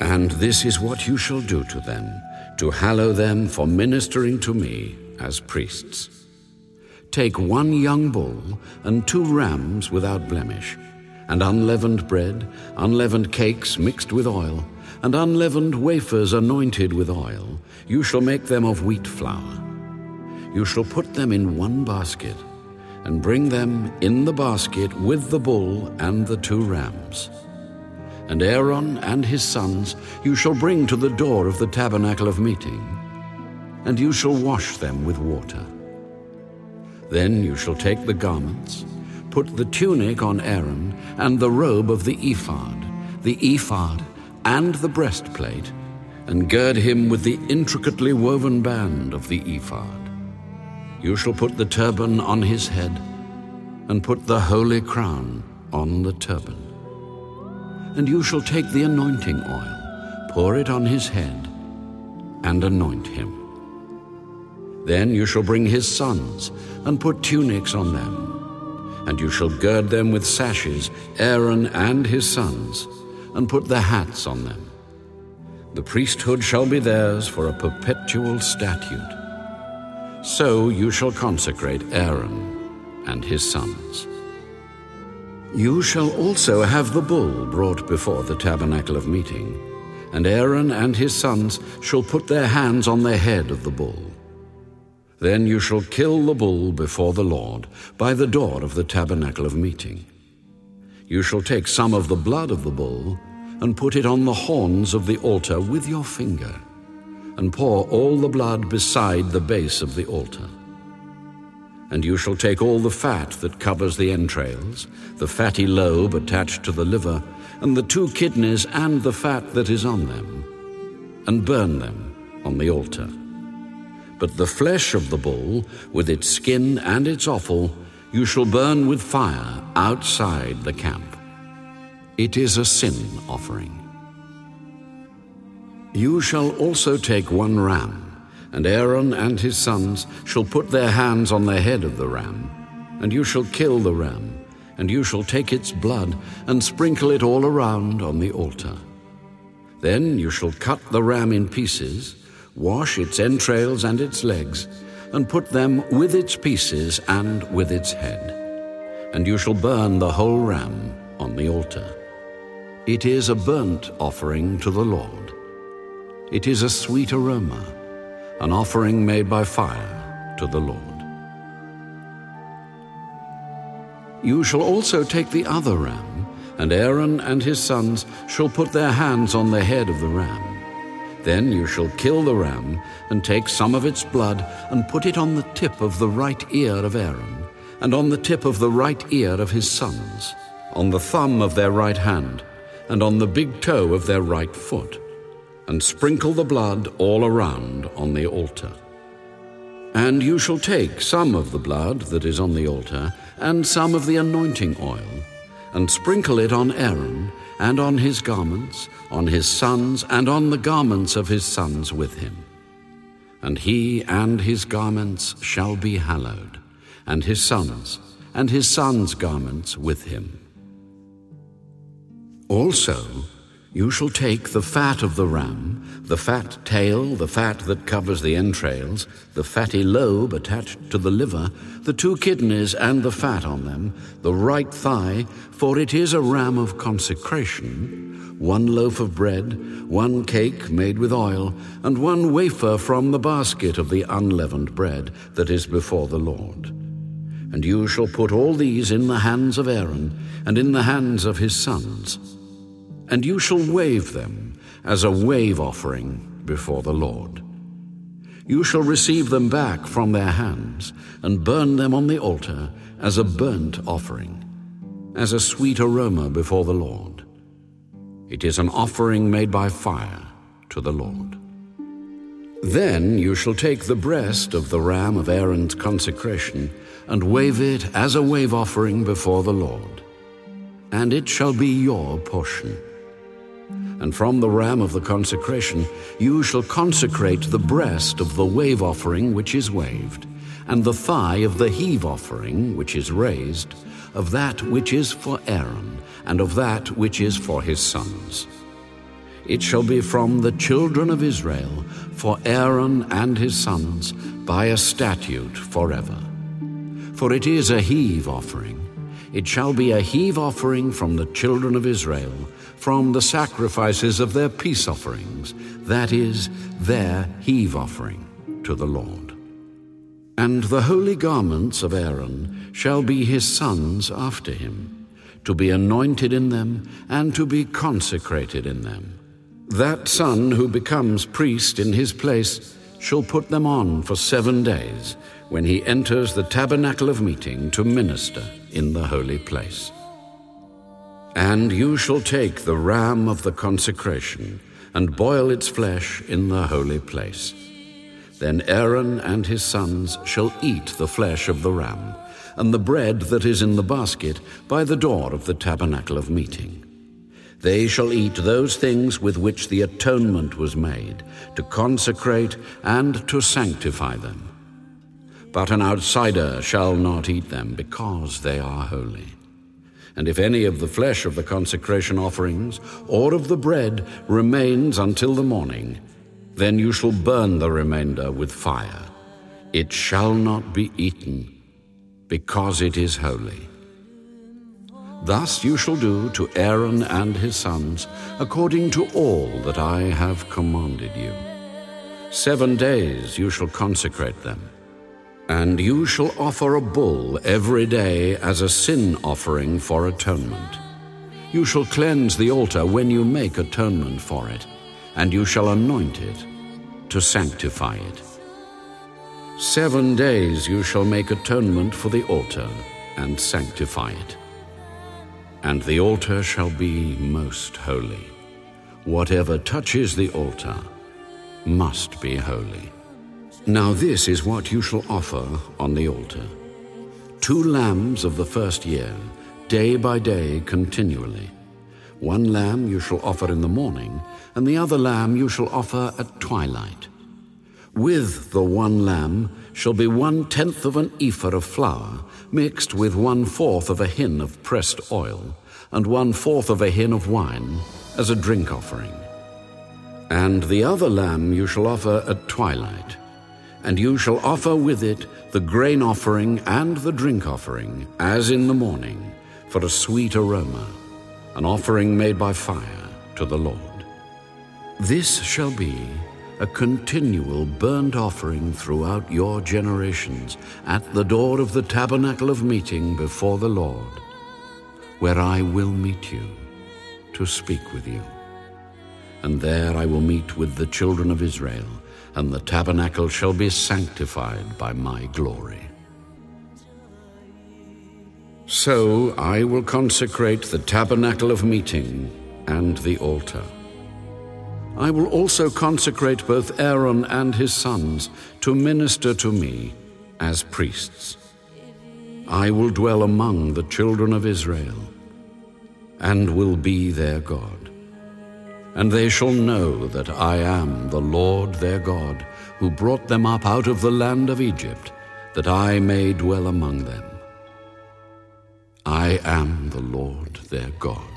And this is what you shall do to them, to hallow them for ministering to me as priests. Take one young bull and two rams without blemish, and unleavened bread, unleavened cakes mixed with oil, and unleavened wafers anointed with oil. You shall make them of wheat flour. You shall put them in one basket, and bring them in the basket with the bull and the two rams. And Aaron and his sons you shall bring to the door of the tabernacle of meeting, and you shall wash them with water. Then you shall take the garments, put the tunic on Aaron, and the robe of the ephod, the ephod, and the breastplate, and gird him with the intricately woven band of the ephod. You shall put the turban on his head, and put the holy crown on the turban. And you shall take the anointing oil, pour it on his head, and anoint him. Then you shall bring his sons, and put tunics on them. And you shall gird them with sashes, Aaron and his sons, and put the hats on them. The priesthood shall be theirs for a perpetual statute. So you shall consecrate Aaron and his sons. You shall also have the bull brought before the tabernacle of meeting, and Aaron and his sons shall put their hands on the head of the bull. Then you shall kill the bull before the Lord by the door of the tabernacle of meeting. You shall take some of the blood of the bull and put it on the horns of the altar with your finger, and pour all the blood beside the base of the altar. And you shall take all the fat that covers the entrails, the fatty lobe attached to the liver, and the two kidneys and the fat that is on them, and burn them on the altar. But the flesh of the bull, with its skin and its offal, you shall burn with fire outside the camp. It is a sin offering. You shall also take one ram and Aaron and his sons shall put their hands on the head of the ram, and you shall kill the ram, and you shall take its blood and sprinkle it all around on the altar. Then you shall cut the ram in pieces, wash its entrails and its legs, and put them with its pieces and with its head. And you shall burn the whole ram on the altar. It is a burnt offering to the Lord. It is a sweet aroma an offering made by fire to the Lord. You shall also take the other ram, and Aaron and his sons shall put their hands on the head of the ram. Then you shall kill the ram, and take some of its blood, and put it on the tip of the right ear of Aaron, and on the tip of the right ear of his sons, on the thumb of their right hand, and on the big toe of their right foot and sprinkle the blood all around on the altar. And you shall take some of the blood that is on the altar, and some of the anointing oil, and sprinkle it on Aaron, and on his garments, on his sons, and on the garments of his sons with him. And he and his garments shall be hallowed, and his sons, and his sons' garments with him. Also, you shall take the fat of the ram, the fat tail, the fat that covers the entrails, the fatty lobe attached to the liver, the two kidneys and the fat on them, the right thigh, for it is a ram of consecration, one loaf of bread, one cake made with oil, and one wafer from the basket of the unleavened bread that is before the Lord. And you shall put all these in the hands of Aaron and in the hands of his sons and you shall wave them as a wave offering before the Lord. You shall receive them back from their hands and burn them on the altar as a burnt offering, as a sweet aroma before the Lord. It is an offering made by fire to the Lord. Then you shall take the breast of the ram of Aaron's consecration and wave it as a wave offering before the Lord, and it shall be your portion and from the ram of the consecration you shall consecrate the breast of the wave offering which is waved, and the thigh of the heave offering which is raised, of that which is for Aaron, and of that which is for his sons. it shall be from the children of Israel for Aaron and his sons by a statute forever. For it is a heave offering. It shall be a heave offering from the children of Israel, from the sacrifices of their peace offerings, that is, their heave offering to the Lord. And the holy garments of Aaron shall be his sons after him, to be anointed in them and to be consecrated in them. That son who becomes priest in his place shall put them on for seven days when he enters the tabernacle of meeting to minister in the holy place. And you shall take the ram of the consecration and boil its flesh in the holy place. Then Aaron and his sons shall eat the flesh of the ram, and the bread that is in the basket by the door of the tabernacle of meeting. They shall eat those things with which the atonement was made, to consecrate and to sanctify them. But an outsider shall not eat them, because they are holy. And if any of the flesh of the consecration offerings or of the bread remains until the morning, then you shall burn the remainder with fire. It shall not be eaten, because it is holy. Thus you shall do to Aaron and his sons, according to all that I have commanded you. Seven days you shall consecrate them. And you shall offer a bull every day as a sin offering for atonement. You shall cleanse the altar when you make atonement for it and you shall anoint it to sanctify it. Seven days you shall make atonement for the altar and sanctify it. And the altar shall be most holy. Whatever touches the altar must be holy. Now this is what you shall offer on the altar two lambs of the first year, day by day continually. One lamb you shall offer in the morning, and the other lamb you shall offer at twilight. With the one lamb shall be one tenth of an ephah of flour, mixed with one fourth of a hin of pressed oil, and one fourth of a hin of wine, as a drink offering. And the other lamb you shall offer at twilight, and you shall offer with it the grain offering and the drink offering, as in the morning, for a sweet aroma, an offering made by fire to the Lord. This shall be a continual burnt offering throughout your generations at the door of the tabernacle of meeting before the Lord, where I will meet you to speak with you. And there I will meet with the children of Israel, and the tabernacle shall be sanctified by my glory. So I will consecrate the tabernacle of meeting and the altar. I will also consecrate both Aaron and his sons to minister to me as priests. I will dwell among the children of Israel and will be their God. And they shall know that I am the Lord their God, who brought them up out of the land of Egypt, that I may dwell among them. I am the Lord their God.